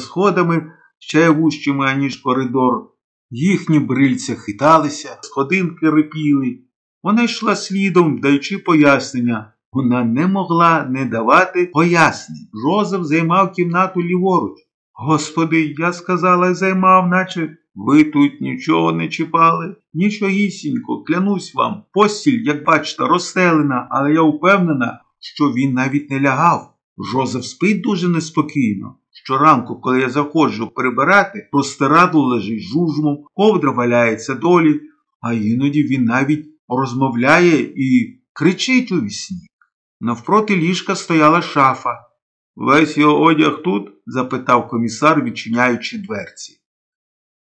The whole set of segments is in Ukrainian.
сходами ще вущими, аніж коридор. Їхні брильця хиталися, сходинки рипіли. Вона йшла слідом, даючи пояснення. Вона не могла не давати пояснень. Жозеф займав кімнату ліворуч. Господи, я сказала, займав, наче ви тут нічого не чіпали. Нічогісінько, клянусь вам, постіль, як бачите, розстелена, але я впевнена, що він навіть не лягав. Жозеф спить дуже неспокійно. Щоранку, коли я заходжу прибирати, простирадло лежить жужмом, ковдра валяється долі, а іноді він навіть розмовляє і кричить у вісні. Навпроти ліжка стояла шафа. Весь його одяг тут? запитав комісар, відчиняючи дверці.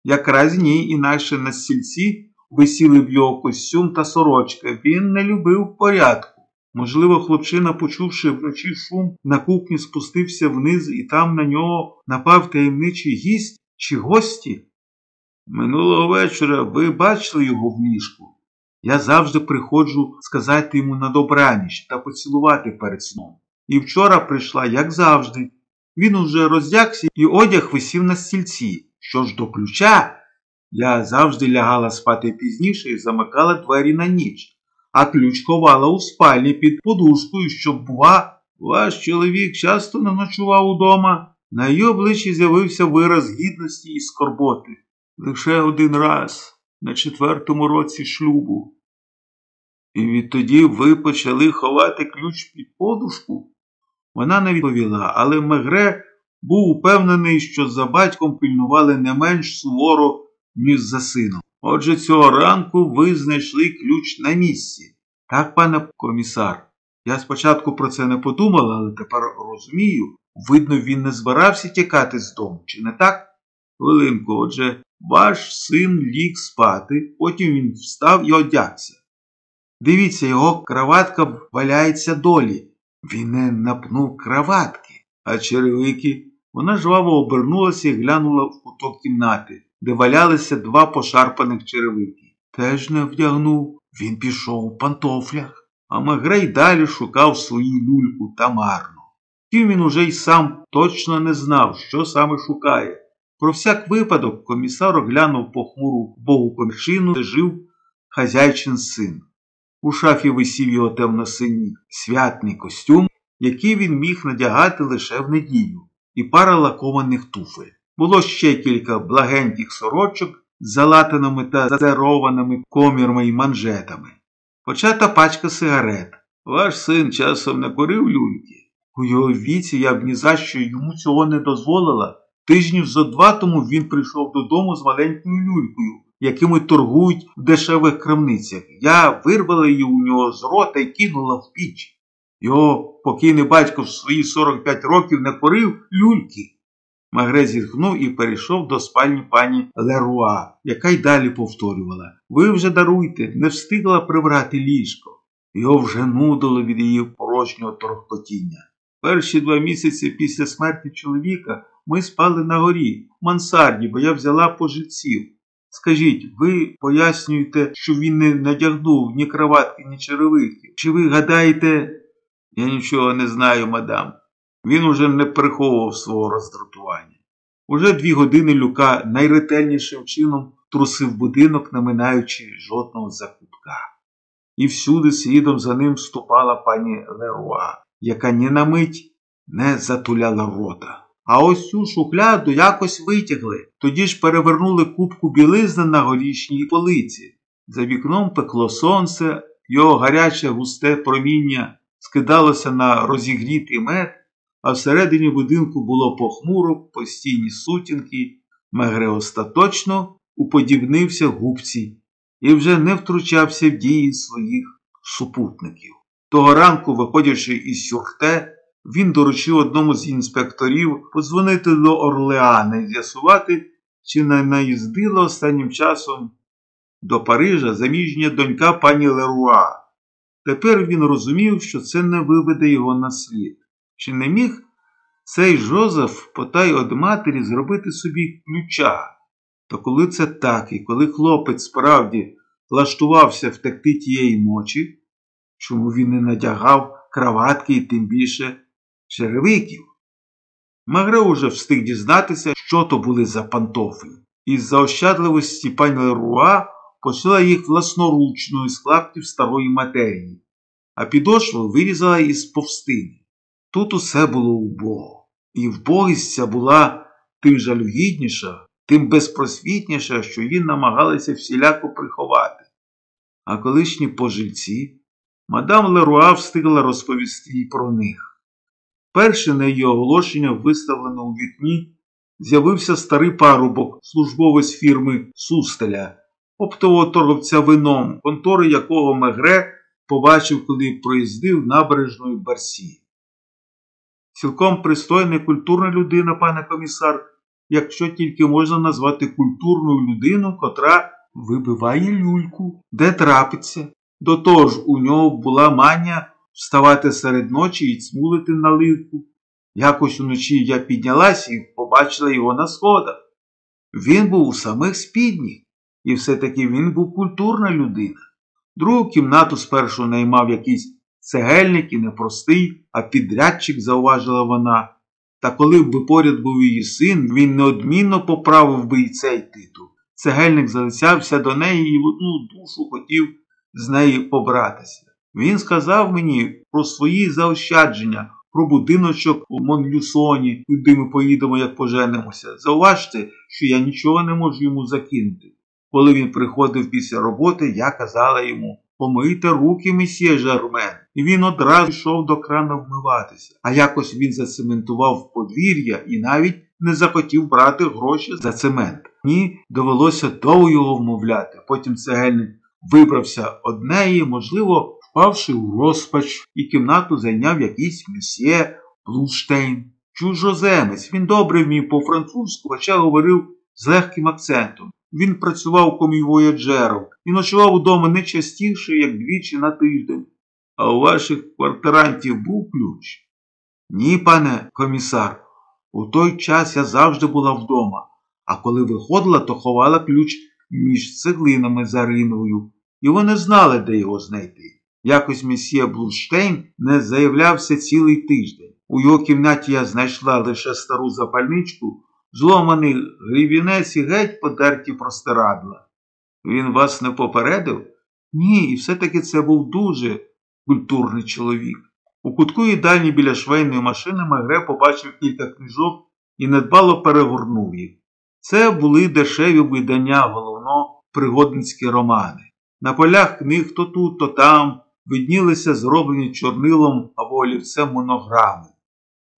Якраз ні, інакше на стільці висіли в його костюм та сорочка. Він не любив порядку. Можливо, хлопчина, почувши вночі шум, на кухні спустився вниз і там на нього напав таємничий гість чи гості. Минулого вечора ви бачили його в ліжку. Я завжди приходжу сказати йому на добраніч та поцілувати перед сном. І вчора прийшла, як завжди. Він уже роздягся і одяг висів на стільці. Що ж до ключа, я завжди лягала спати пізніше і замикала двері на ніч, а ключ ховала у спальні під подушкою, щоб, бува, ваш чоловік часто не ночував удома. На її обличчі з'явився вираз гідності і скорботи. Лише один раз, на четвертому році шлюбу. І відтоді ви почали ховати ключ під подушку? Вона не відповіла, але Мегре був упевнений, що за батьком пильнували не менш суворо, ніж за сином. Отже, цього ранку ви знайшли ключ на місці. Так, пане комісар. Я спочатку про це не подумала, але тепер розумію. Видно, він не збирався тікати з дому, чи не так? Хвилинку, отже, ваш син ліг спати, потім він встав і одягся. Дивіться, його краватка валяється долі. Він не напнув краватки, а черевики. Вона жваво обернулася і глянула в куток кімнати, де валялися два пошарпаних черевики. Теж не вдягнув, він пішов у пантофлях, а Магрей далі шукав свою люльку та марно. Втім він уже й сам точно не знав, що саме шукає. Про всяк випадок комісар оглянув похмуру богу кончину, де жив хазяйчин син. У шафі висів його темно-синій святний костюм, який він міг надягати лише в неділю, і пара лакованих туфель. Було ще кілька благеньких сорочок з залатаними та зазерованими комірами й манжетами. Почата пачка сигарет. Ваш син часом не курив люльки. У його віці я б ні за що йому цього не дозволила. Тижнів зо два тому він прийшов додому з маленькою люлькою, якими торгують в дешевих крамницях. Я вирвала її у нього з рота і кинула в піч. Його покійний батько в свої 45 років не курив люльки. Магре зітхнув і перейшов до спальні пані Леруа, яка й далі повторювала Ви вже даруйте, не встигла прибрати ліжко. Його вже нудило від її порожнього торгкотіння. Перші два місяці після смерті чоловіка ми спали на горі, в мансарді, бо я взяла пожильців. Скажіть, ви пояснюєте, що він не надягнув ні кроватки, ні черевиків? Чи ви гадаєте, я нічого не знаю, мадам. Він уже не приховував свого роздратування. Уже дві години Люка найретельнішим чином трусив будинок, не минаючи жодного закутка. І всюди слідом за ним вступала пані Леруа, яка ні на мить не затуляла рота. А ось цю шухляду якось витягли, тоді ж перевернули кубку білизни на горішній полиці. За вікном пекло сонце, його гаряче густе проміння скидалося на розігрітий мед, а всередині будинку було похмуро, постійні сутінки, Мегре остаточно уподібнився губці і вже не втручався в дії своїх супутників. Того ранку, виходячи із сюрте, він доручив одному з інспекторів подзвонити до Орлеана і з'ясувати, чи не наїздила останнім часом до Парижа заміжня донька пані Леруа. Тепер він розумів, що це не виведе його на слід. Чи не міг цей Жозеф потай од матері зробити собі ключа? То коли це так, і коли хлопець справді влаштувався втекти тієї ночі, чому він не надягав краватки і тим більше черевиків? Магре уже встиг дізнатися, що то були за пантофлі. Із заощадливості пані Леруа посила їх власноручно із клаптів старої матерії, а підошву вирізала із повстини. Тут усе було убого, і вбогість ця була тим жалюгідніша, тим безпросвітніша, що її намагалися всіляко приховати. А колишні пожильці мадам Леруа встигла розповісти й про них. Перше на її оголошення, виставлено у вікні, з'явився старий парубок, службовець фірми Сустеля, оптового торговця вином, контори якого Мегре побачив, коли проїздив набережною Барсі. Цілком пристойна і культурна людина, пане комісар, якщо тільки можна назвати культурною людину, котра вибиває люльку, де трапиться. До того ж, у нього була мання вставати серед ночі і цмулити наливку. Якось уночі я піднялась і побачила його на сходах. Він був у самих спідніх, і все-таки він був культурна людина. Другу кімнату спершу наймав якийсь цегельник і непростий, а підрядчик, зауважила вона. Та коли б поряд був її син, він неодмінно поправив би і цей титул. Цегельник залицявся до неї і в одну душу хотів з неї побратися. Він сказав мені про свої заощадження, про будиночок у Монлюсоні, куди ми поїдемо, як поженемося. Зауважте, що я нічого не можу йому закинути. Коли він приходив після роботи, я казала йому Помийте руки, месьє Жермен. І він одразу йшов до крана вмиватися. А якось він зацементував подвір'я і навіть не захотів брати гроші за цемент. Ні, довелося довго його вмовляти. Потім цегельник вибрався однеї, можливо, впавши у розпач, і кімнату зайняв якийсь месьє Блуштейн. Чужоземець. Він добре вмів по-французьку, хоча говорив з легким акцентом. Він працював комівояджером і ночував удома не частіше, як двічі на тиждень. А у ваших квартирантів був ключ? Ні, пане комісар. У той час я завжди була вдома, а коли виходила, то ховала ключ між цеглинами за риною, і вони знали, де його знайти. Якось месьє Блудштейн не заявлявся цілий тиждень. У його кімнаті я знайшла лише стару запальничку зломаний грівінець і геть подерті простирадла. Він вас не попередив? Ні, і все-таки це був дуже культурний чоловік. У кутку їдальні біля швейної машини Мегре побачив кілька книжок і недбало перегорнув їх. Це були дешеві видання, головно пригодницькі романи. На полях книг то тут, то там виднілися зроблені чорнилом або олівцем монограми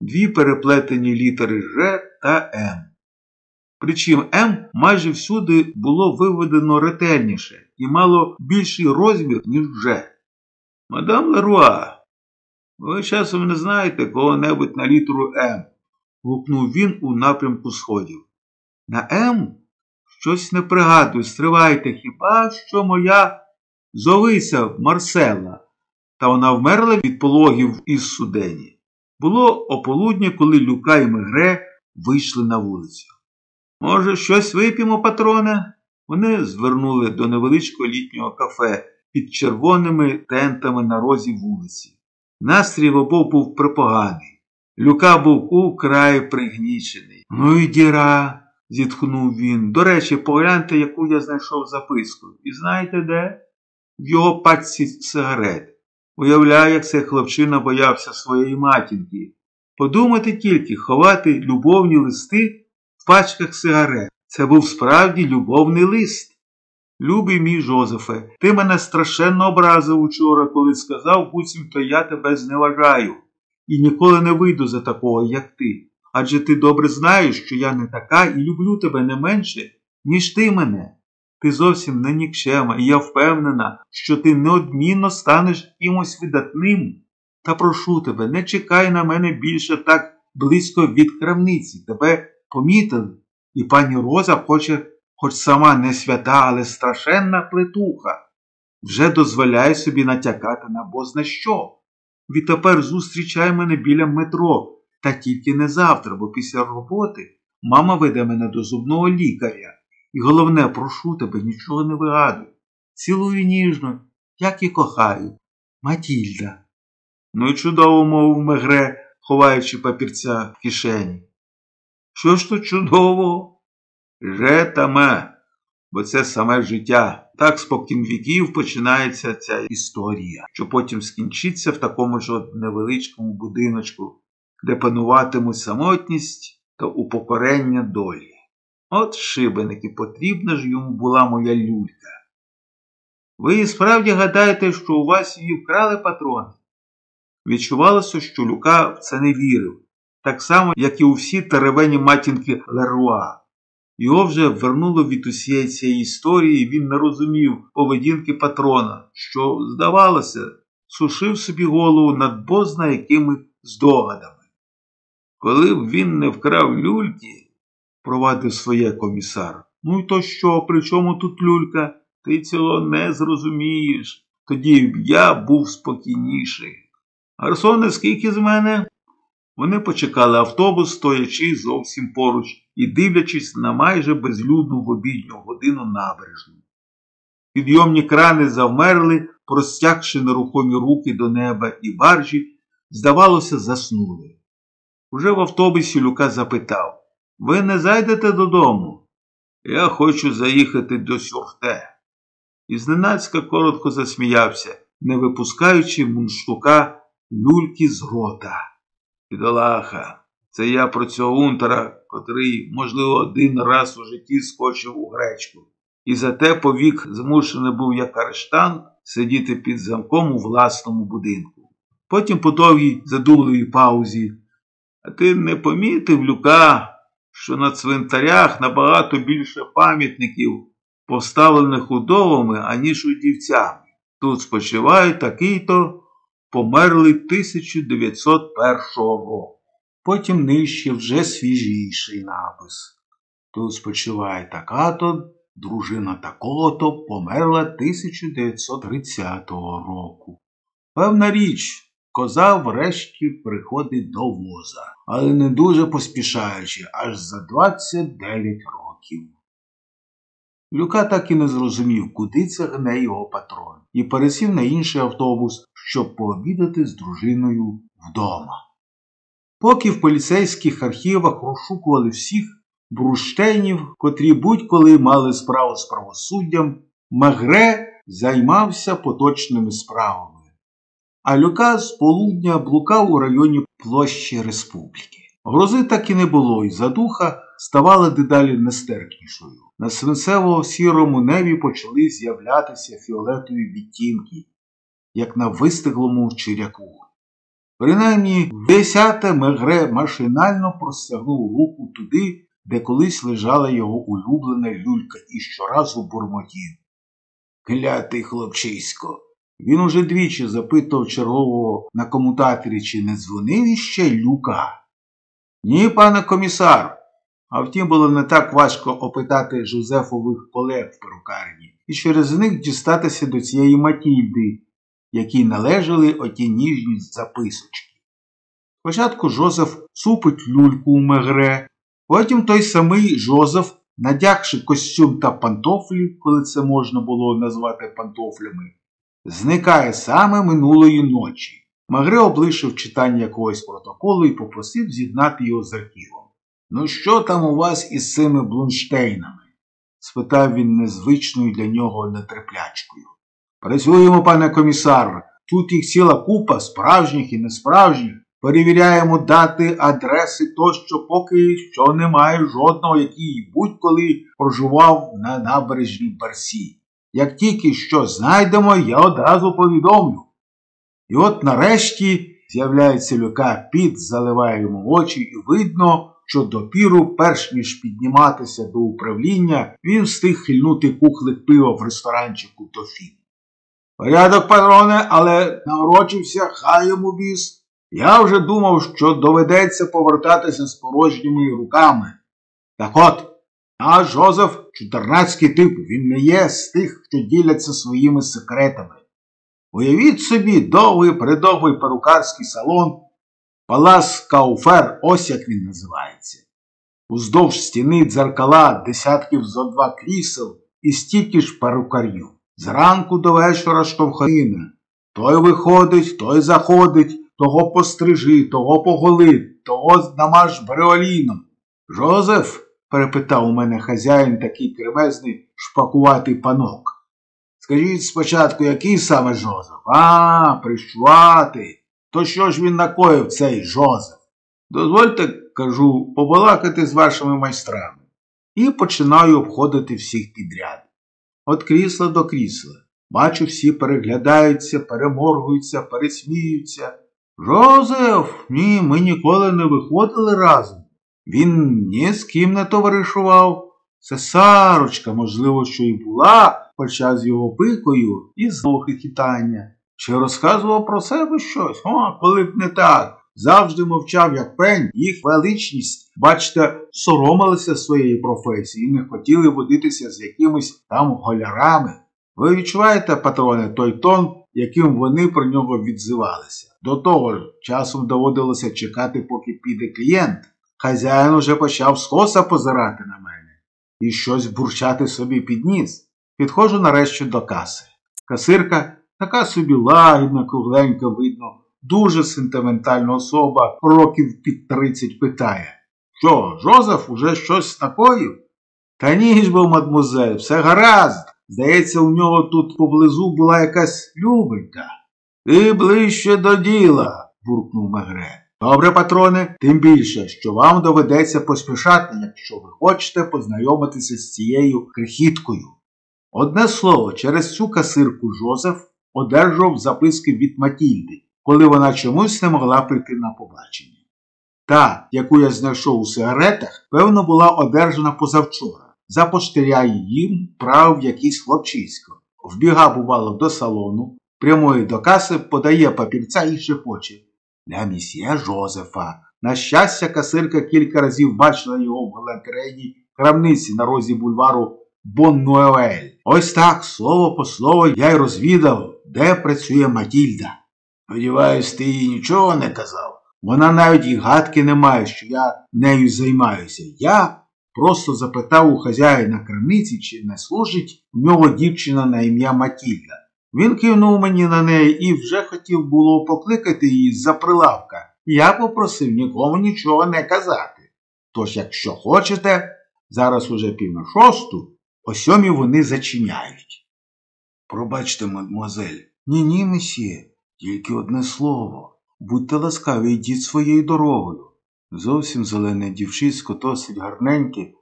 дві переплетені літери Ж та М. Причим М майже всюди було виведено ретельніше і мало більший розмір, ніж Ж. Мадам Леруа, ви часом не знаєте кого-небудь на літеру М, гукнув він у напрямку сходів. На М? Щось не пригадую, стривайте, хіба що моя зовися Марсела, та вона вмерла від пологів із судені. Було ополудня, коли Люка і Мегре вийшли на вулицю. Може, щось вип'ємо, патроне? Вони звернули до невеличкого літнього кафе під червоними тентами на розі вулиці. Настрій в обох був припоганий. Люка був украй пригнічений. Ну і діра, зітхнув він. До речі, погляньте, яку я знайшов записку. І знаєте де? В його пачці сигарет. Уявляю, як цей хлопчина боявся своєї матінки. Подумати тільки, ховати любовні листи пачках сигарет. Це був справді любовний лист. Любий мій Жозефе, ти мене страшенно образив учора, коли сказав, буцімто я тебе зневажаю, і ніколи не вийду за такого, як ти. Адже ти добре знаєш, що я не така і люблю тебе не менше, ніж ти мене. Ти зовсім не нікчема, і я впевнена, що ти неодмінно станеш кимось видатним. Та прошу тебе, не чекай на мене більше так близько від крамниці. Тебе помітили. І пані Роза хоче, хоч сама не свята, але страшенна плетуха, вже дозволяє собі натякати на бозна що. Відтепер зустрічай мене біля метро, та тільки не завтра, бо після роботи мама веде мене до зубного лікаря. І головне, прошу тебе, нічого не вигадуй. Цілую ніжно, як і кохаю. Матільда. Ну і чудово мовив Мегре, ховаючи папірця в кишені. Що ж то чудового? Жетаме, бо це саме життя. Так спокін віків починається ця історія, що потім скінчиться в такому ж от невеличкому будиночку, де пануватимуть самотність та упокорення долі. От шибеники, потрібна ж йому була моя люлька. Ви і справді гадаєте, що у вас її вкрали патрони? Відчувалося, що Люка в це не вірив, так само, як і у всі теревені матінки Леруа. Його вже вернуло від усієї цієї історії, він не розумів поведінки патрона, що, здавалося, сушив собі голову над бозна якими здогадами. Коли б він не вкрав люльки, провадив своє комісар. Ну і то що, при чому тут люлька? Ти цього не зрозумієш. Тоді б я був спокійніший. Гарсоне, скільки з мене? Вони почекали автобус, стоячи зовсім поруч і дивлячись на майже безлюдну в обідню годину набережну. Підйомні крани завмерли, простягши нерухомі руки до неба і баржі, здавалося, заснули. Уже в автобусі Люка запитав Ви не зайдете додому? Я хочу заїхати до Сюрте. І зненацька коротко засміявся, не випускаючи мунштука люльки з рота. Підолаха, це я про цього унтера, котрий, можливо, один раз у житті скочив у гречку. І зате повік змушений був як арештант сидіти під замком у власному будинку. Потім по довгій задумливій паузі. А ти не помітив, Люка, що на цвинтарях набагато більше пам'ятників, поставлених удовами, аніж удівцями. Тут спочиває такий-то померли 1901 року. Потім нижче вже свіжіший напис. Тут спочиває така-то, дружина такого-то померла 1930 року. Певна річ, коза врешті приходить до воза, але не дуже поспішаючи аж за 29 років. Люка так і не зрозумів, куди це гне його патрон, і пересів на інший автобус, щоб пообідати з дружиною вдома. Поки в поліцейських архівах розшукували всіх бруштейнів, котрі будь-коли мали справу з правосуддям, Магре займався поточними справами. А Люка з полудня блукав у районі площі республіки. Грози так і не було, і задуха ставала дедалі нестерпнішою. На свинцево сірому небі почали з'являтися фіолетові відтінки, як на вистиглому чиряку. Принаймні, десяте мегре машинально простягнув руку туди, де колись лежала його улюблена люлька і щоразу бурмотів. Клятий хлопчисько. Він уже двічі запитав чергового на комутаторі, чи не дзвонив іще люка. Ні, пане комісар. А втім, було не так важко опитати Жозефових колег в перукарні і через них дістатися до цієї Матільди, якій належали оті ніжні записочки. Спочатку Жозеф супить люльку у мегре, потім той самий Жозеф, надягши костюм та пантофлі, коли це можна було назвати пантофлями, зникає саме минулої ночі. Магре облишив читання якогось протоколу і попросив з'єднати його з архівом. Ну, що там у вас із цими блунштейнами? спитав він незвичною для нього нетерплячкою. Працюємо, пане комісар. Тут їх ціла купа справжніх і несправжніх. Перевіряємо дати, адреси тощо, поки що немає жодного, який будь-коли проживав на набережній Барсі. Як тільки що знайдемо, я одразу повідомлю. І от нарешті з'являється люка під, заливає йому очі, і видно, що допіру, перш ніж підніматися до управління, він встиг хильнути кухлик пива в ресторанчику Тофі. Порядок, патроне, але наврочився, хай йому біс. Я вже думав, що доведеться повертатися з порожніми руками. Так от, наш Жозеф чотирнацький тип, він не є з тих, що діляться своїми секретами. Уявіть собі довгий придовгий перукарський салон, палас Кауфер, ось як він називається. Уздовж стіни дзеркала десятків зо два крісел і стільки ж перукарів. Зранку до вечора штовханина. Той виходить, той заходить, того пострижи, того поголи, того намаж бреоліном. Жозеф? перепитав у мене хазяїн такий кремезний шпакуватий панок. Скажіть спочатку, який саме Жозеф? А, прищувати. То що ж він накоїв цей Жозеф? Дозвольте, кажу, побалакати з вашими майстрами. І починаю обходити всіх підряд. От крісла до крісла. Бачу, всі переглядаються, переморгуються, пересміються. Жозеф, ні, ми ніколи не виходили разом. Він ні з ким не товаришував. Це Сарочка, можливо, що й була, хоча з його пикою і знову хихітання. Чи розказував про себе щось? О, коли б не так. Завжди мовчав, як пень, їх величність, бачите, соромилися своєї професії і не хотіли водитися з якимись там голярами. Ви відчуваєте, патроне, той тон, яким вони про нього відзивалися. До того ж, часом доводилося чекати, поки піде клієнт. Хазяїн уже почав скоса позирати на мене і щось бурчати собі під ніс. Підходжу нарешті до каси. Касирка така собі лагідна, кругленька видно, дуже сентиментальна особа, років під тридцять питає. Що, Жозеф уже щось накоїв? Та ні ж бо, мадмузель, все гаразд. Здається, у нього тут поблизу була якась любенька. Ти ближче до діла, буркнув Мегре. Добре, патроне, тим більше, що вам доведеться поспішати, якщо ви хочете познайомитися з цією крихіткою. Одне слово, через цю касирку Жозеф одержав записки від Матільди, коли вона чомусь не могла прийти на побачення. Та, яку я знайшов у сигаретах, певно, була одержана позавчора. Заїжджав якийсь хлопчисько. Вбіга, бувало, до салону, прямує до каси, подає папірця і шепоче. Для місьє Жозефа. На щастя, касирка кілька разів бачила його в галантерейній крамниці на розі бульвару Боннуевель. Ось так, слово по слову, я й розвідав, де працює Матільда. Сподіваюсь, ти їй нічого не казав. Вона навіть і гадки не має, що я нею займаюся. Я просто запитав у хазяїна крамниці, чи не служить у нього дівчина на ім'я Матільда. Він кивнув мені на неї і вже хотів було покликати її з-за прилавка. Я попросив нікому нічого не казати. Тож, якщо хочете, зараз уже пів на шосту, о сьомій вони зачиняють. Пробачте, мадмуазель. Ні, ні, месьє, тільки одне слово. Будьте ласкаві, йдіть своєю дорогою. Зовсім зелене дівчисько, досить гарненьке,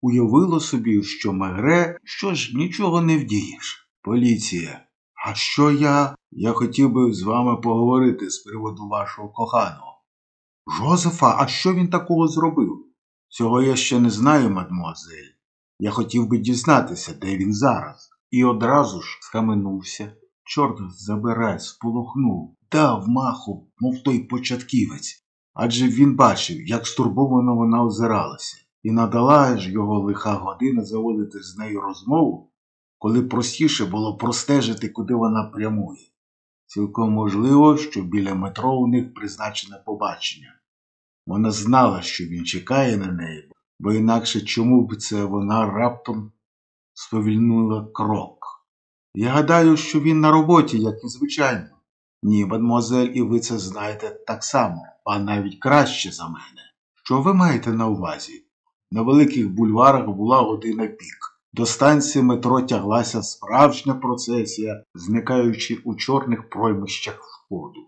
уявило собі, що мегре, що ж нічого не вдієш. Поліція. А що я? Я хотів би з вами поговорити з приводу вашого коханого. Жозефа, а що він такого зробив? Цього я ще не знаю, мадмуазель. Я хотів би дізнатися, де він зараз. І одразу ж схаменувся. Чорт забирай, сполохнув, дав маху, мов той початківець. Адже він бачив, як стурбовано вона озиралася, і надала ж його лиха година заводити з нею розмову, коли простіше було простежити, куди вона прямує. Цілком можливо, що біля метро у них призначене побачення. Вона знала, що він чекає на неї, бо інакше чому б це вона раптом сповільнила крок. Я гадаю, що він на роботі, як і звичайно. Ні, мадмуазель, і ви це знаєте так само, а навіть краще за мене. Що ви маєте на увазі? На великих бульварах була година пік. До станції метро тяглася справжня процесія, зникаючи у чорних проймищах входу.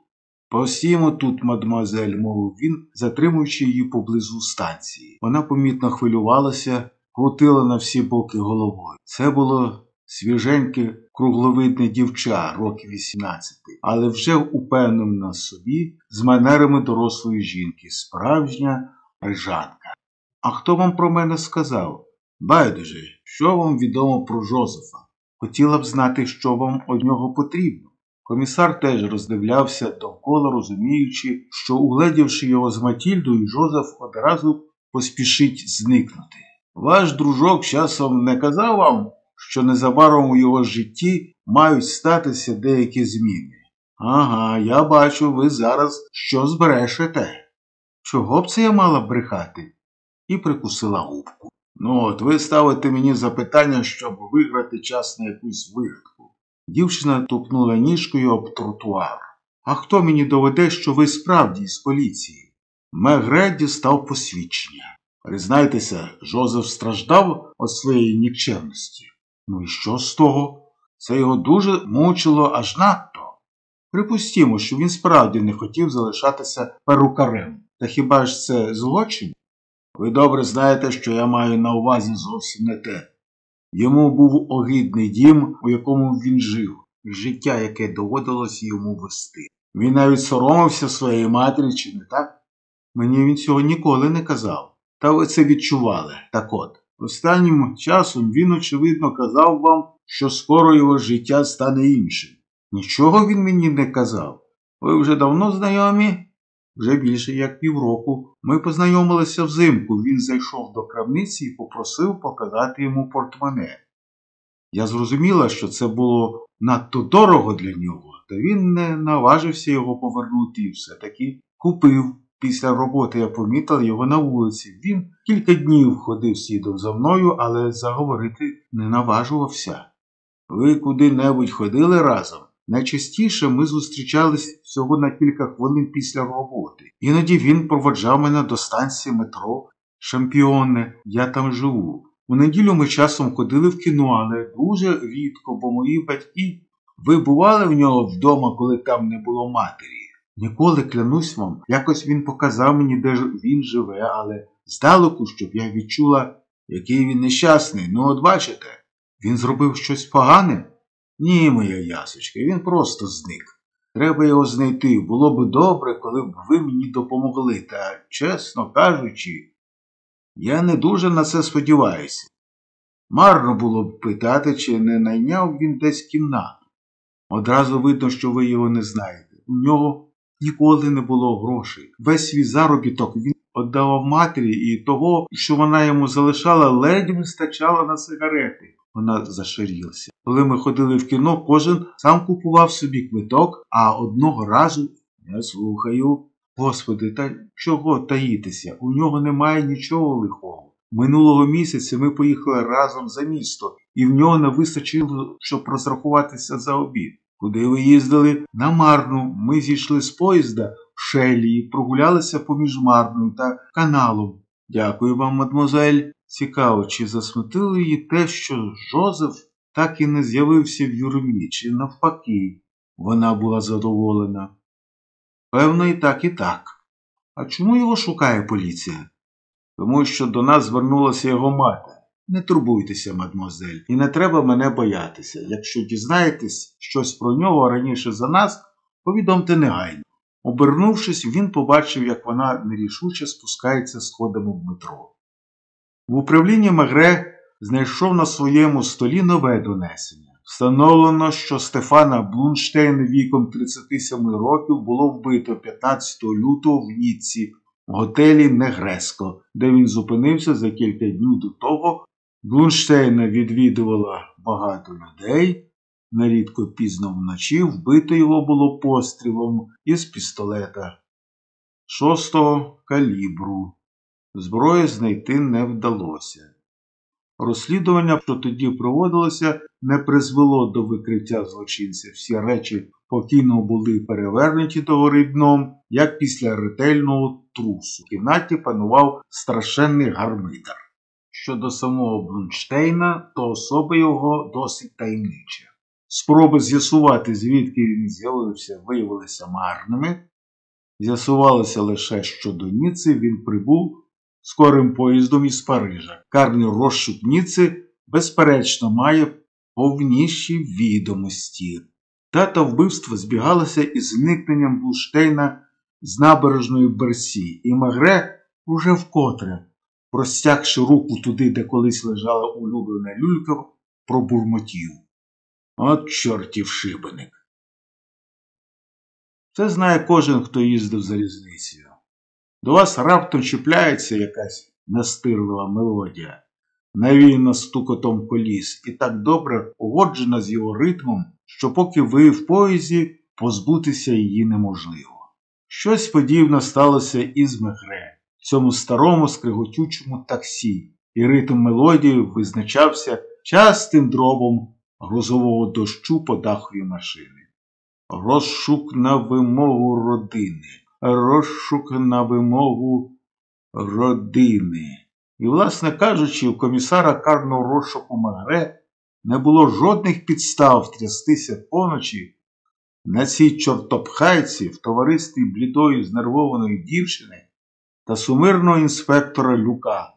Посімо тут, мадемуазель, мовив він, затримуючи її поблизу станції. Вона помітно хвилювалася, крутила на всі боки головою. Це було свіженьке, кругловидне дівча, років 18, але вже упевнена собі, з манерами дорослої жінки, справжня рижанка. А хто вам про мене сказав? Байдуже, що вам відомо про Жозефа? Хотіла б знати, що вам од нього потрібно. Комісар теж роздивлявся довкола, розуміючи, що, угледівши його з Матільдою, Жозеф одразу поспішить зникнути. Ваш дружок часом не казав вам, що незабаром у його житті мають статися деякі зміни. Ага, я бачу, ви зараз що збрешете. Чого б це я мала брехати? І прикусила губку. Ну от ви ставите мені запитання, щоб виграти час на якусь вигадку. Дівчина тупнула ніжкою об тротуар. А хто мені доведе, що ви справді з поліції? Мегре дістав посвідчення. Признайтеся, Жозеф страждав від своєї нікчемності. Ну і що з того? Це його дуже мучило аж надто. Припустімо, що він справді не хотів залишатися перукарем. Та хіба ж це злочин? Ви добре знаєте, що я маю на увазі зовсім не те. Йому був огидний дім, у якому він жив, життя, яке доводилось йому вести. Він навіть соромився своєї матері, чи не так? Мені він цього ніколи не казав. Та ви це відчували. Так от, останнім часом він, очевидно, казав вам, що скоро його життя стане іншим. Нічого він мені не казав. Ви вже давно знайомі? Вже більше як півроку. Ми познайомилися взимку. Він зайшов до крамниці і попросив показати йому портмоне. Я зрозуміла, що це було надто дорого для нього, та він не наважився його повернути і все таки купив. Після роботи я помітила його на вулиці. Він кілька днів ходив слідом за мною, але заговорити не наважувався. Ви куди-небудь ходили разом? Найчастіше ми зустрічались всього на кілька хвилин після роботи. Іноді він проводжав мене до станції метро Шампіоне, я там живу. У неділю ми часом ходили в кіно, але дуже рідко, бо мої батьки ви бували в нього вдома, коли там не було матері. Ніколи клянусь вам, якось він показав мені, де він живе, але здалеку, щоб я відчула, який він нещасний. Ну, от бачите, він зробив щось погане. Ні, моя ясочка, він просто зник. Треба його знайти. Було б добре, коли б ви мені допомогли, та, чесно кажучи, я не дуже на це сподіваюся. Марно було б питати, чи не найняв він десь кімнату. Одразу видно, що ви його не знаєте. У нього ніколи не було грошей. Весь свій заробіток він віддавав матері і того, що вона йому залишала, ледь вистачало на сигарети. Вона зашарілася. Коли ми ходили в кіно, кожен сам купував собі квиток, а одного разу я слухаю. Господи, та чого таїтися? У нього немає нічого лихого. Минулого місяця ми поїхали разом за місто, і в нього не вистачило, щоб розрахуватися за обід. Куди ви їздили? На Марну. Ми зійшли з поїзда в Шелії, прогулялися поміж Марною та каналом. Дякую вам, мадмозель. Цікаво, чи засмутило її те, що Жозеф так і не з'явився в юрмі, чи навпаки, вона була задоволена. Певно, і так, і так. А чому його шукає поліція? Тому що до нас звернулася його мати. Не турбуйтеся, мадмозель, і не треба мене боятися. Якщо дізнаєтесь щось про нього раніше за нас, повідомте негайно. Обернувшись, він побачив, як вона нерішуче спускається сходами в метро. В управлінні Мегре знайшов на своєму столі нове донесення. Встановлено, що Стефана Блунштейн віком 37 років було вбито 15 лютого в Ніцці в готелі Негреско, де він зупинився за кілька днів до того. Блунштейна відвідувала багато людей. Нарідко пізно вночі вбито його було пострілом із пістолета шостого калібру. Зброї знайти не вдалося. Розслідування, що тоді проводилося, не призвело до викриття злочинця. Всі речі покійно були перевернуті дном, як після ретельного трусу. В кімнаті панував страшенний гармидар. Щодо самого Блунштейна, то особа його досить таємнича. Спроби з'ясувати, звідки він з'явився, виявилися марними. З'ясувалося лише, що до Ніци він прибув скорим поїздом із Парижа. Карний розшук Ніци, безперечно, має повніші відомості. Дата вбивства збігалася із зникненням Блуштейна з набережної Берсі, і Магре уже вкотре, простягши руку туди, де колись лежала улюблена люлька, пробурмотів. От чортів шибеник. Це знає кожен, хто їздив залізницею. До вас раптом чіпляється якась настирлива мелодія, навіяна стукотом коліс, і так добре погоджена з його ритмом, що поки ви в поїзді, позбутися її неможливо. Щось подібне сталося із Мегре, цьому старому скриготючому таксі, і ритм мелодії визначався частим дробом грозового дощу по дахові машини. Розшук на вимогу родини розшук на вимогу родини. І, власне кажучи, у комісара карного розшуку Магре не було жодних підстав трястися поночі на цій чортопхайці в товаристві блідої знервованої дівчини та сумирного інспектора Люка,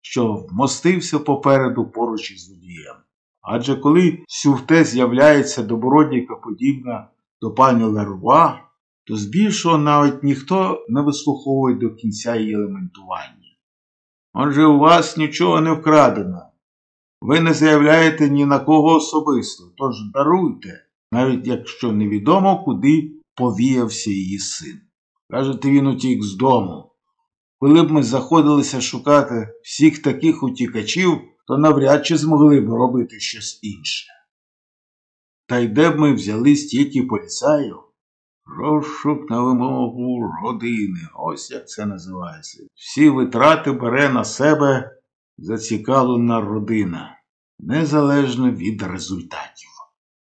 що вмостився попереду поруч із водієм. Адже коли сюрте з'являється добродійка подібна до пані Леруа, то збільшого навіть ніхто не вислуховує до кінця її елементування. Отже, у вас нічого не вкрадено. Ви не заявляєте ні на кого особисто, тож даруйте, навіть якщо невідомо, куди повіявся її син. Кажете, він утік з дому. Коли б ми заходилися шукати всіх таких утікачів, то навряд чи змогли б робити щось інше. Та й де б ми взяли стільки поліцаїв? Розшук на вимогу родини, ось як це називається. Всі витрати бере на себе зацікавлена родина, незалежно від результатів.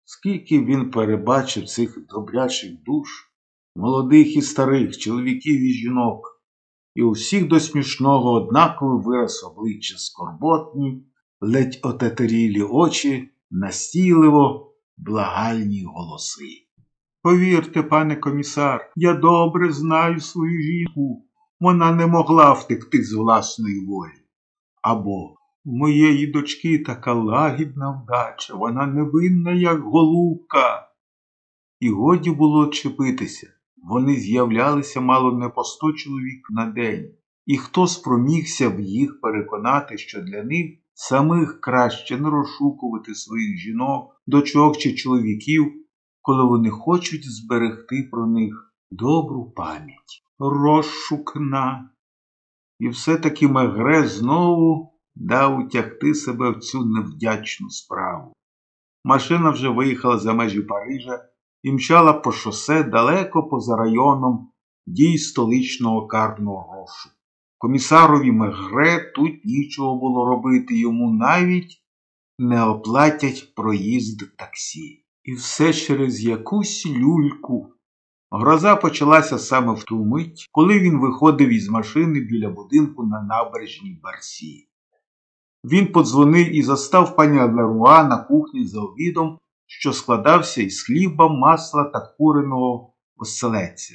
Скільки він перебачив цих добрячих душ, молодих і старих, чоловіків і жінок, і у всіх до смішного однаковий вираз обличчя скорботні, ледь отетерілі очі, настійливо благальні голоси. Повірте, пане комісар, я добре знаю свою жінку. Вона не могла втекти з власної волі. Або у моєї дочки така лагідна вдача, вона невинна, як голубка. І годі було чепитися. Вони з'являлися мало не по сто чоловік на день, і хто спромігся б їх переконати, що для них самих краще не розшукувати своїх жінок, дочок чи чоловіків, коли вони хочуть зберегти про них добру пам'ять, розшукна. І все-таки Мегре знову дав утягти себе в цю невдячну справу. Машина вже виїхала за межі Парижа і мчала по шосе далеко поза районом дій столичного карного рошу. Комісарові Мегре тут нічого було робити, йому навіть не оплатять проїзд таксі. І все через якусь люльку. Гроза почалася саме в ту мить, коли він виходив із машини біля будинку на набережній Барсі. Він подзвонив і застав пані Леруа на кухні за обідом, що складався із хліба, масла та куреного оселеця.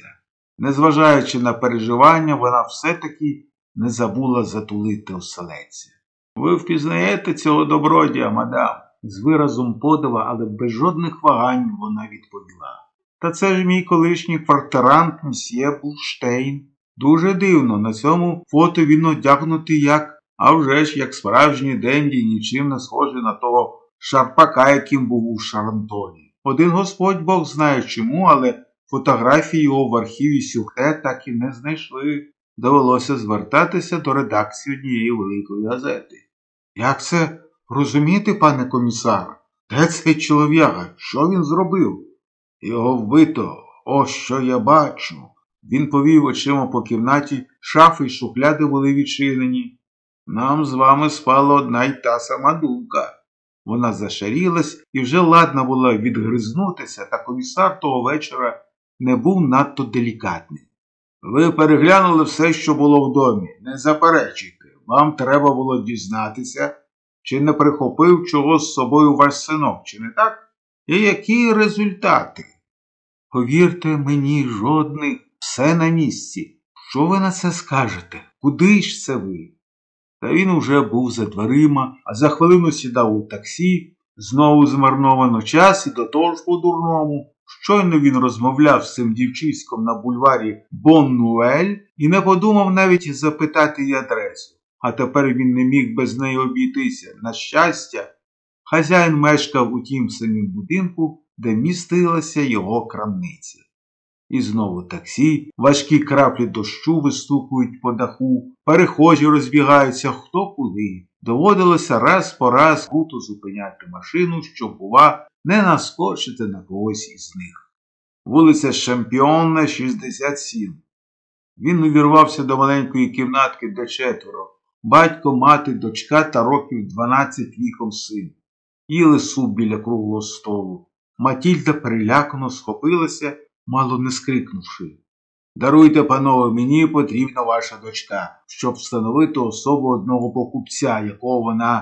Незважаючи на переживання, вона все-таки не забула затулити оселеця. Ви впізнаєте цього добродія, мадам? З виразом подива, але без жодних вагань вона відповіла. Та це ж мій колишній квартирант мсьє Булштейн. Дуже дивно, на цьому фото він одягнутий як, а вже ж як справжній денді, нічим не схожий на того шарпака, яким був у Шарантоні. Один господь Бог знає чому, але фотографії його в архіві Сюхте так і не знайшли. Довелося звертатися до редакції однієї великої газети. Як це розуміти, пане комісар? Де цей чолов'яга? Що він зробив? Його вбито, ось що я бачу. Він повів очима по кімнаті, шафи й шухляди були відчинені. Нам з вами спала одна й та сама думка. Вона зашарілась і вже ладна була відгризнутися, та комісар того вечора не був надто делікатний. Ви переглянули все, що було в домі. Не заперечуйте. Вам треба було дізнатися, чи не прихопив чого з собою ваш синок, чи не так? І які результати? Повірте мені, жодних, все на місці. Що ви на це скажете? Куди ж це ви? Та він уже був за дверима, а за хвилину сідав у таксі, знову змарновано час і до того ж по-дурному. Щойно він розмовляв з цим дівчиськом на бульварі Боннуель і не подумав навіть запитати її адресу. А тепер він не міг без неї обійтися. На щастя, хазяїн мешкав у тім самім будинку, де містилася його крамниця. І знову таксі, важкі краплі дощу вистукують по даху, перехожі розбігаються хто куди. Доводилося раз по раз круто зупиняти машину, щоб, бува, не наскочити на когось із них. Вулиця Шампіонна, 67. Він увірвався до маленької кімнатки де четверо. Батько, мати, дочка та років 12 віком син. Їли суп біля круглого столу. Матільда перелякано схопилася, мало не скрикнувши. Даруйте, панове, мені потрібна ваша дочка, щоб встановити особу одного покупця, якого вона